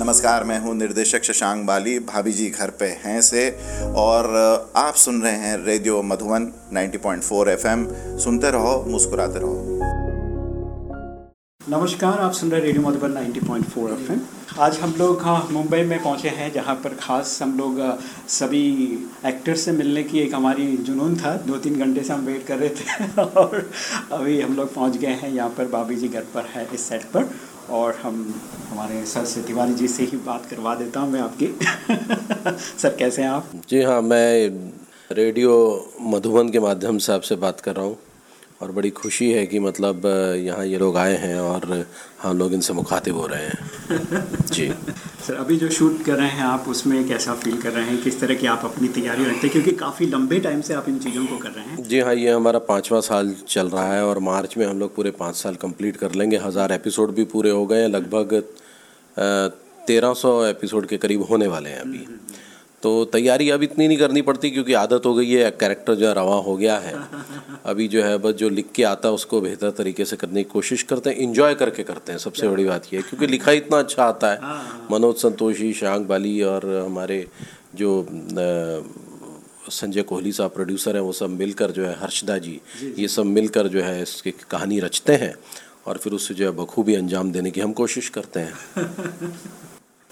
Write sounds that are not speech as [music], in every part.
नमस्कार मैं हूँ निर्देशक शशांक बाली भाभी जी घर पे हैं से और आप सुन रहे हैं रेडियो मधुबन 90.4 एफएम। सुनते रहो मुस्कुराते रहो। नमस्कार आप सुन रहे रेडियो मधुबन 90.4 एफएम। आज हम लोग हाँ, मुंबई में पहुँचे हैं जहाँ पर खास हम लोग सभी एक्टर्स से मिलने की एक हमारी जुनून था। दो तीन घंटे से हम वेट कर रहे थे [laughs] और अभी हम लोग पहुँच गए हैं यहाँ पर बाबी जी घर पर है इस सेट पर। और हम हमारे सर से तिवारी जी से ही बात करवा देता हूँ मैं आपकी। [laughs] सर, कैसे हैं आप? जी हाँ मैं रेडियो मधुबन के माध्यम से आपसे बात कर रहा हूँ। और बड़ी खुशी है कि मतलब यहाँ ये लोग आए हैं और हम लोग इनसे मुखातिब हो रहे हैं। [laughs] जी। सर अभी जो शूट कर रहे हैं आप उसमें कैसा फील कर रहे हैं? किस तरह की आप अपनी तैयारी रखते हैं? क्योंकि काफ़ी लंबे टाइम से आप इन चीज़ों को कर रहे हैं। जी हाँ ये हमारा पाँचवा साल चल रहा है और मार्च में हम लोग पूरे पाँच साल कंप्लीट कर लेंगे। हज़ार एपिसोड भी पूरे हो गए हैं लगभग तेरह सौ एपिसोड के करीब होने वाले हैं अभी। तो तैयारी अब इतनी नहीं करनी पड़ती क्योंकि आदत हो गई है कैरेक्टर जो है रवा हो गया है। अभी जो है बस जो लिख के आता है उसको बेहतर तरीके से करने की कोशिश करते हैं इंजॉय करके करते हैं सबसे बड़ी बात यह है क्योंकि लिखा इतना अच्छा आता है। मनोज संतोषी शांग बाली और हमारे जो संजय कोहली साहब प्रोड्यूसर हैं वो सब मिलकर जो है हर्षदा जी। ये सब मिलकर जो है इसकी कहानी रचते हैं और फिर उससे जो है बखूबी अंजाम देने की हम कोशिश करते हैं। [laughs]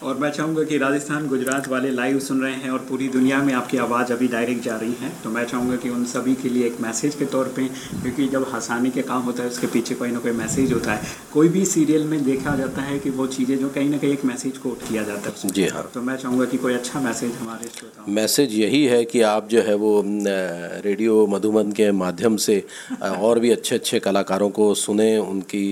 और मैं चाहूँगा कि राजस्थान गुजरात वाले लाइव सुन रहे हैं और पूरी दुनिया में आपकी आवाज़ अभी डायरेक्ट जा रही है। तो मैं चाहूँगा कि उन सभी के लिए एक मैसेज के तौर पे क्योंकि जब हंसाने के काम होता है उसके पीछे कोई ना कोई मैसेज होता है। कोई भी सीरियल में देखा जाता है कि वो चीज़ें जो कहीं ना कहीं एक मैसेज कोट किया जाता है। जी हाँ। तो मैं चाहूँगा कि कोई अच्छा मैसेज हमारे मैसेज यही है कि आप जो है वो रेडियो मधुबन के माध्यम से और भी अच्छे अच्छे कलाकारों को सुने उनकी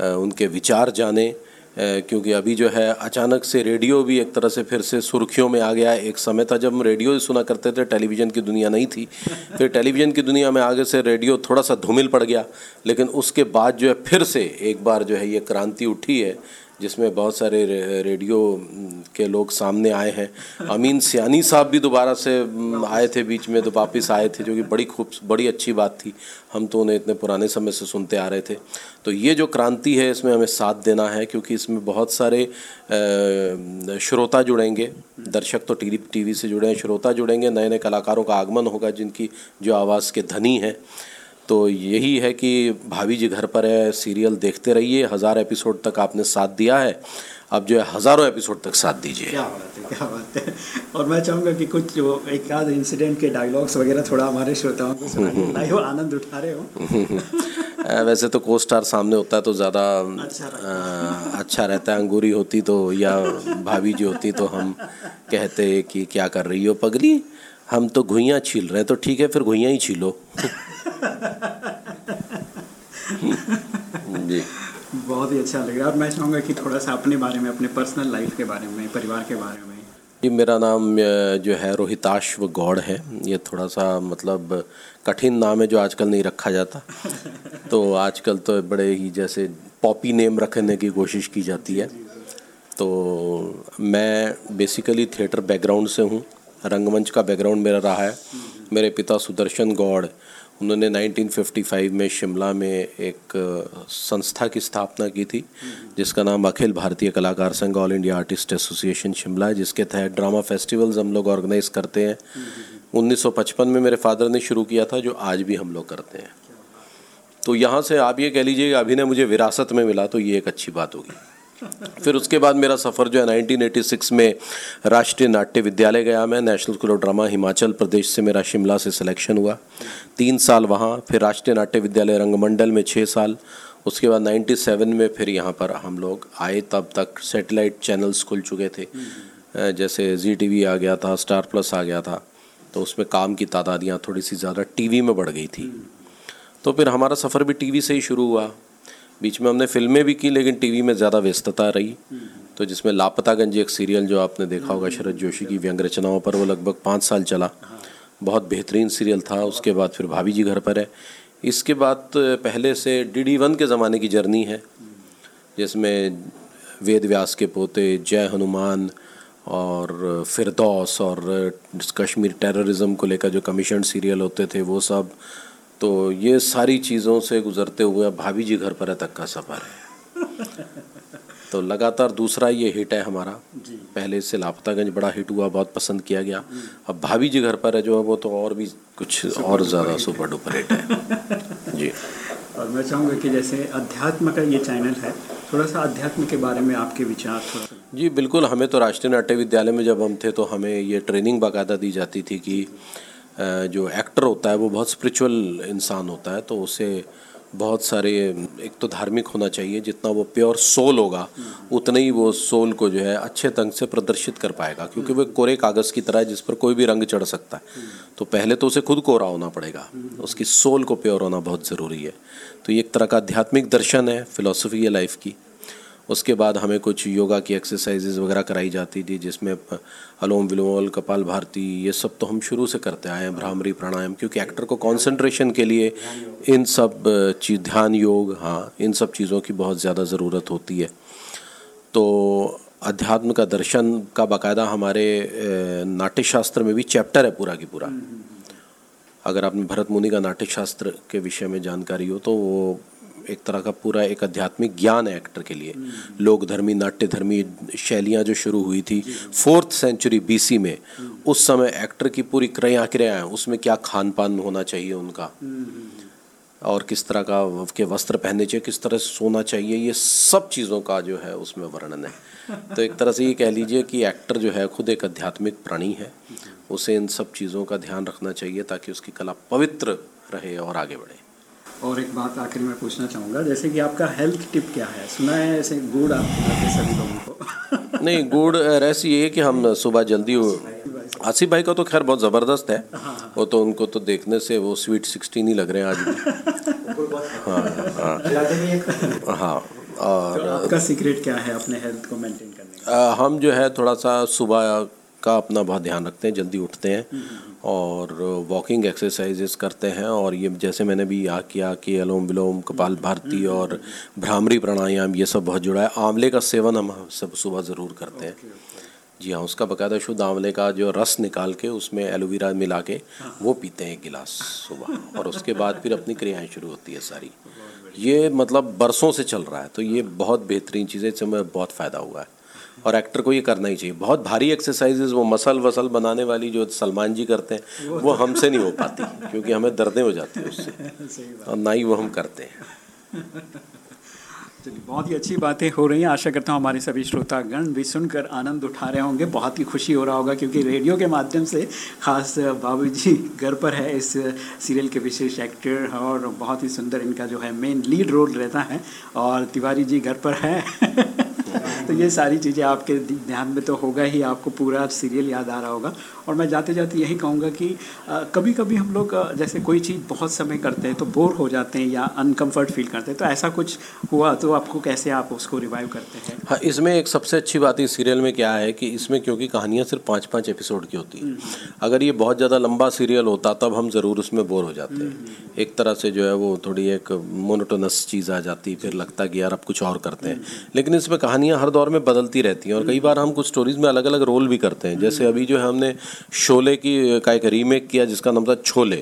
उनके विचार जाने क्योंकि अभी जो है अचानक से रेडियो भी एक तरह से फिर से सुर्खियों में आ गया एक समय था जब हम रेडियो ही सुना करते थे टेलीविज़न की दुनिया नहीं थी। [laughs] फिर टेलीविज़न की दुनिया में आगे से रेडियो थोड़ा सा धूमिल पड़ गया। लेकिन उसके बाद जो है फिर से एक बार जो है ये क्रांति उठी है। जिसमें बहुत सारे रे- रेडियो के लोग सामने आए हैं। अमीन सियानी साहब भी दोबारा से आए थे बीच में तो वापस आए थे, जो कि बड़ी खूब, बड़ी अच्छी बात थी। हम तो उन्हें इतने पुराने समय से सुनते आ रहे थे। तो ये जो क्रांति है, इसमें हमें साथ देना है, क्योंकि इसमें बहुत सारे श्रोता जुड़ेंगे। दर्शक तो टी टीवी से जुड़े हैं, श्रोता जुड़ेंगे नए नए कलाकारों का आगमन होगा, जिनकी जो आवाज़ के धनी हैं। तो यही है कि भाभी जी घर पर है सीरियल देखते रहिए। हज़ार एपिसोड तक आपने साथ दिया है। अब जो है हज़ारों एपिसोड तक साथ दीजिए। क्या बात है क्या बात है। और मैं चाहूँगा कि कुछ जो एक आध इंसिडेंट के डायलॉग्स वगैरह थोड़ा हमारे श्रोताओं को सुनाइए लाइव आनंद उठा रहे हो। [laughs] वैसे तो को स्टार सामने होता है तो ज़्यादा अच्छा अच्छा रहता है अंगूरी होती तो या भाभी जी होती तो हम कहते कि क्या कर रही हो पगली? हम तो घुइयाँ छील रहे हैं तो ठीक है फिर घुइयाँ ही छीलो। [laughs] जी। बहुत ही अच्छा लग रहा है। और मैं चाहूँगा कि थोड़ा सा अपने बारे में अपने पर्सनल लाइफ के बारे में परिवार के बारे में। जी मेरा नाम जो है रोहिताश्व गौड़ है। ये थोड़ा सा मतलब कठिन नाम है जो आजकल नहीं रखा जाता। [laughs] तो आजकल तो बड़े ही जैसे पॉपी नेम रखने की कोशिश की जाती है। तो मैं बेसिकली थिएटर बैकग्राउंड से हूँ। रंगमंच का बैकग्राउंड मेरा रहा है। मेरे पिता सुदर्शन गौड़ उन्होंने 1955 में शिमला में एक संस्था की स्थापना की थी, जिसका नाम अखिल भारतीय कलाकार संघ all India artist association Shimla है, जिसके तहत ड्रामा फेस्टिवल्स हम लोग ऑर्गेनाइज करते हैं। 1955 में मेरे फादर ने शुरू किया था, जो आज भी हम लोग करते हैं। तो यहाँ से आप ये कह लीजिए अभी ने मुझे विरासत में मिला तो ये एक अच्छी बात होगी। फिर उसके बाद मेरा सफ़र जो है 1986 में राष्ट्रीय नाट्य विद्यालय गया मैं national school of drama Himachal Pradesh से मेरा शिमला से सिलेक्शन हुआ। तीन साल वहाँ, फिर राष्ट्रीय नाट्य विद्यालय रंगमंडल में छः साल। उसके बाद 97 में फिर यहाँ पर हम लोग आए, तब तक सैटेलाइट चैनल्स खुल चुके थे। जैसे जी टी आ गया था स्टार प्लस आ गया था तो उसमें काम की तादादियाँ थोड़ी सी ज़्यादा टीवी में बढ़ गई थी। तो फिर हमारा सफ़र भी टीवी से ही शुरू हुआ। बीच में हमने फ़िल्में भी की लेकिन टीवी में ज़्यादा व्यस्तता रही। तो जिसमें लापतागंज एक सीरियल जो आपने देखा होगा शरद जोशी की व्यंग रचनाओं पर वो लगभग पाँच साल चला। बहुत बेहतरीन सीरियल था उसके बाद फिर भाभी जी घर पर है। इसके बाद पहले से डी डी वन के ज़माने की जर्नी है जिसमें वेद व्यास के पोते जय हनुमान और फिरदौस और कश्मीर टेररिज्म को लेकर जो कमीशन सीरियल होते थे वो सब तो ये सारी चीज़ों से गुजरते हुए अब भाभी जी घर पर है तक का सफ़र है। [laughs] तो लगातार दूसरा ये हिट है हमारा। जी। पहले से लापतागंज बड़ा हिट हुआ बहुत पसंद किया गया। अब भाभी जी घर पर है जो है वो तो और भी कुछ और ज़्यादा सुपर डुपर हिट है। [laughs] जी। और मैं चाहूँगा कि जैसे अध्यात्म का ये चैनल है थोड़ा सा अध्यात्म के बारे में आपके विचार थोड़ा जी बिल्कुल हमें तो राष्ट्रीय नाट्य विद्यालय में जब हम थे तो हमें ये ट्रेनिंग बाकायदा दी जाती थी कि जो एक्टर होता है, वो बहुत स्पिरिचुअल इंसान होता है तो उसे बहुत सारे, एक तो धार्मिक होना चाहिए, जितना वो प्योर सोल होगा, उतना ही वो सोल को जो है अच्छे ढंग से प्रदर्शित कर पाएगा, क्योंकि वो कोरे कागज़ की तरह है, जिस पर कोई भी रंग चढ़ सकता है। तो पहले तो उसे खुद कोरा होना पड़ेगा, उसकी सोल को प्योर होना बहुत ज़रूरी है। तो ये एक तरह का आध्यात्मिक दर्शन है फिलोसफी है लाइफ की। उसके बाद हमें कुछ योगा की एक्सरसाइजेज वगैरह कराई जाती थी जिसमें अलोम विलोम कपाल भारती ये सब तो हम शुरू से करते आए हैं भ्रामरी प्राणायाम क्योंकि एक्टर को कंसंट्रेशन के लिए इन सब चीज़ ध्यान योग हाँ इन सब चीज़ों की बहुत ज़्यादा ज़रूरत होती है। तो अध्यात्म का दर्शन का बाकायदा हमारे नाट्यशास्त्र में भी चैप्टर है पूरा की पूरा। अगर आपने भरत मुनि का नाट्यशास्त्र के विषय में जानकारी हो तो वो एक तरह का पूरा एक आध्यात्मिक ज्ञान है एक्टर के लिए। लोक धर्मी, नाट्य धर्मी शैलियाँ जो शुरू हुई थी फोर्थ सेंचुरी बीसी में, उस समय एक्टर की पूरी क्रिया क्रियाएँ, उसमें क्या खान पान होना चाहिए उनका? और किस तरह का के वस्त्र पहनने चाहिए, किस तरह सोना चाहिए, ये सब चीज़ों का जो है उसमें वर्णन है। तो एक तरह से ये कह लीजिए कि एक्टर जो है खुद एक आध्यात्मिक प्राणी है। उसे इन सब चीज़ों का ध्यान रखना चाहिए ताकि उसकी कला पवित्र रहे और आगे बढ़े। और एक बात आखिर में पूछना चाहूँगा जैसे कि आपका हेल्थ टिप क्या है? सुना है ऐसे गुड़ आप खिलाते सभी लोगों को। [laughs] नहीं गुड़ रहस्य ये कि हम सुबह जल्दी आसिफ भाई का तो खैर बहुत ज़बरदस्त है। वो तो उनको तो देखने से वो स्वीट सिक्सटीन ही लग रहे हैं आज भी। हाँ। हाँ और तो आपका सीक्रेट क्या है अपने हेल्थ को मेंटेन करने का? हम जो है थोड़ा सा सुबह का अपना बहुत ध्यान रखते हैं, जल्दी उठते हैं और वॉकिंग एक्सरसाइजेस करते हैं और ये जैसे मैंने भी याद किया कि अलोम विलोम, कपाल भारती और भ्रामरी प्राणायाम, ये सब बहुत जुड़ा है। आंवले का सेवन हम सब सुबह ज़रूर करते हैं। जी हाँ उसका बकायदा शुद्ध आंवले का जो रस निकाल के उसमें एलोवेरा मिला के वो पीते हैं गिलास सुबह और उसके बाद फिर अपनी क्रियाएँ शुरू होती है सारी। ये मतलब बरसों से चल रहा है तो ये बहुत बेहतरीन चीज़ है, इससे बहुत फ़ायदा हुआ है। और एक्टर को ये करना ही चाहिए। बहुत भारी एक्सरसाइजेज वो मसल वसल बनाने वाली जो सलमान जी करते हैं वो वो हमसे नहीं हो पाती क्योंकि हमें दर्दें हो जाती है उससे। [laughs] और ना ही वो हम करते हैं। चलिए बहुत ही अच्छी बातें हो रही हैं। आशा करता हूँ हमारे सभी श्रोतागण भी सुनकर आनंद उठा रहे होंगे। बहुत ही खुशी हो रहा होगा क्योंकि रेडियो के माध्यम से खास बाबू जी घर पर है इस सीरियल के विशेष एक्टर और बहुत ही सुंदर इनका जो है मेन लीड रोल रहता है। और तिवारी जी घर पर है। [laughs] [laughs] तो ये सारी चीज़ें आपके ध्यान में तो होगा ही, आपको पूरा सीरियल याद आ रहा होगा। और मैं जाते जाते यही कहूँगा कि कभी कभी हम लोग जैसे कोई चीज़ बहुत समय करते हैं तो बोर हो जाते हैं या अनकम्फर्ट फील करते हैं तो ऐसा कुछ हुआ तो आपको कैसे आप उसको रिवाइव करते हैं? हाँ इसमें एक सबसे अच्छी बात इस सीरियल में क्या है कि इसमें क्योंकि कहानियाँ सिर्फ़ पाँच पाँच एपिसोड की होती हैं। अगर ये बहुत ज़्यादा लंबा सीरियल होता तब हम ज़रूर उसमें बोर हो जाते हैं। एक तरह से जो है वो थोड़ी एक मोनोटोनस चीज़ आ जाती फिर लगता कि यार अब कुछ और करते हैं। लेकिन इसमें कहानियाँ हर दौर में बदलती रहती हैं और कई बार हम कुछ स्टोरीज में अलग अलग रोल भी करते हैं। जैसे अभी जो है हमने शोले की, का एक रीमेक किया जिसका नाम था छोले।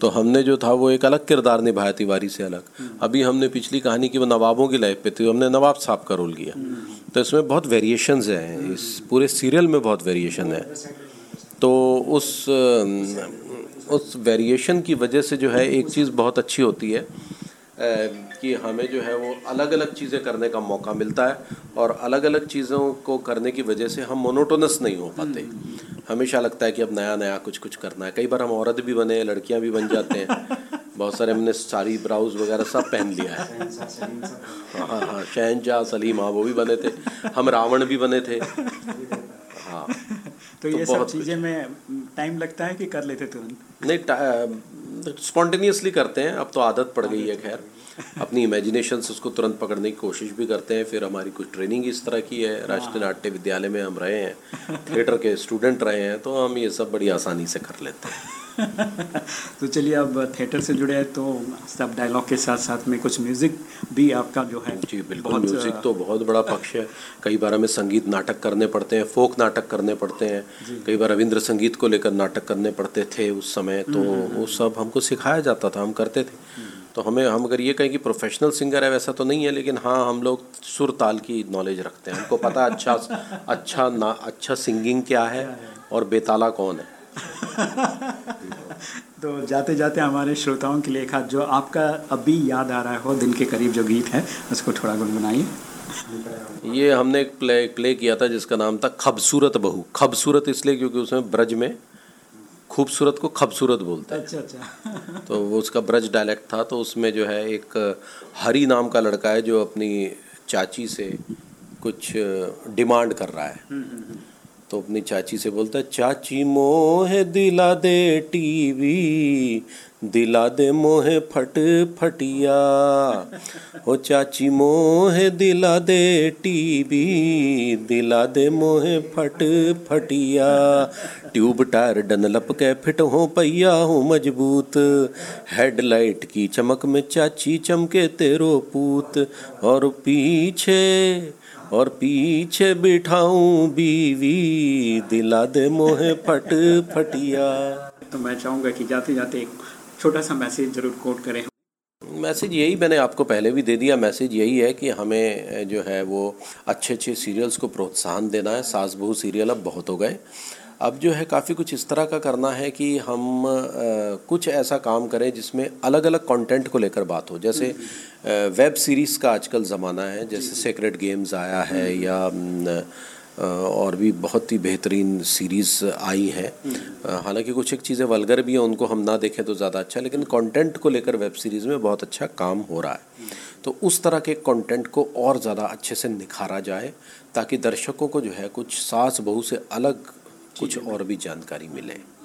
तो हमने जो था वो एक अलग किरदार निभाया तिवारी से अलग। अभी हमने पिछली कहानी की वो नवाबों की लाइफ पे थी, हमने नवाब साहब का रोल किया। तो इसमें बहुत वेरिएशंस हैं, इस पूरे सीरियल में बहुत वेरिएशन है। तो उस उस वेरिएशन की वजह से जो है एक चीज़ बहुत अच्छी होती है कि हमें जो है वो अलग अलग चीज़ें करने का मौका मिलता है और अलग अलग चीज़ों को करने की वजह से हम मोनोटोनस नहीं हो पाते। हमेशा लगता है कि अब नया नया कुछ कुछ करना है। कई बार हम औरत भी बने लड़कियाँ भी बन जाते हैं। [laughs] बहुत सारे हमने साड़ी ब्राउज वगैरह सब पहन लिया है। हाँ हाँ हाँ शहनशाह सलीम हाँ वो भी बने थे। हम रावण भी बने थे। हाँ [laughs] तो ये सब चीज़ें में टाइम लगता है कि कर लेते तुरंत? नहीं स्पॉन्टेनियसली करते हैं। अब तो आदत पड़ गई है खैर। अपनी इमेजिनेशन से उसको तुरंत पकड़ने की कोशिश भी करते हैं फिर हमारी कुछ ट्रेनिंग इस तरह की है। राष्ट्रीय नाट्य विद्यालय में हम रहे हैं थिएटर के स्टूडेंट रहे हैं तो हम ये सब बड़ी आसानी से कर लेते हैं। [laughs] तो चलिए अब थिएटर से जुड़े हैं तो सब डायलॉग के साथ साथ में कुछ म्यूज़िक भी आपका जो है जी बिल्कुल म्यूज़िक तो बहुत बड़ा पक्ष है। कई बार हमें संगीत नाटक करने पड़ते हैं फोक नाटक करने पड़ते हैं। कई बार रविंद्र संगीत को लेकर नाटक करने पड़ते थे उस समय तो वो सब हमको सिखाया जाता था हम करते थे। तो हमें हम अगर ये कहें कि प्रोफेशनल सिंगर है वैसा तो नहीं है लेकिन हाँ हम लोग सुर ताल की नॉलेज रखते हैं। हमको पता अच्छा अच्छा ना अच्छा सिंगिंग क्या है और बेताला कौन है। [laughs] तो जाते जाते हमारे श्रोताओं के लिए एक हाथ जो आपका अभी याद आ रहा हो दिन के करीब जो गीत है उसको थोड़ा गुनगुनाइए। ये हमने एक प्ले प्ले किया था जिसका नाम था खबसूरत बहू। खबसूरत इसलिए क्योंकि उसमें ब्रज में खूबसूरत को खूबसूरत बोलते हैं। अच्छा अच्छा। तो वो उसका ब्रज डायलेक्ट था तो उसमें जो है एक हरी नाम का लड़का है जो अपनी चाची से कुछ डिमांड कर रहा है। तो अपनी चाची से बोलता है चाची मोहे दिला दे टीवी, दिला दे मोहे फट फटिया। हो चाची मोहे दिला दे टीवी, दिला दे मोहे फट फटिया। ट्यूब टायर डनलप के फिट हो पैया हो मज़बूत। हेडलाइट की चमक में चाची चमके तेरो पूत। और पीछे और पीछे बिठाऊं बीवी दिला दे मोहे फट फटिया। तो मैं चाहूँगा कि जाते जाते एक छोटा सा मैसेज ज़रूर कोट करें। मैसेज यही मैंने आपको पहले भी दे दिया। मैसेज यही है कि हमें जो है वो अच्छे अच्छे सीरियल्स को प्रोत्साहन देना है। सास बहू सीरियल अब बहुत हो गए। अब जो है काफ़ी कुछ इस तरह का करना है कि हम आ, कुछ ऐसा काम करें जिसमें अलग अलग कंटेंट को लेकर बात हो। जैसे आ, वेब सीरीज़ का आजकल ज़माना है जैसे सेक्रेट गेम्स आया है या आ, और भी बहुत ही बेहतरीन सीरीज़ आई हैं। हालाँकि कुछ एक चीज़ें वलगर भी हैं उनको हम ना देखें तो ज़्यादा अच्छा लेकिन कंटेंट को लेकर वेब सीरीज़ में बहुत अच्छा काम हो रहा है। तो उस तरह के कंटेंट को और ज़्यादा अच्छे से निखारा जाए ताकि दर्शकों को जो है कुछ सास बहू से अलग कुछ और भी जानकारी मिले।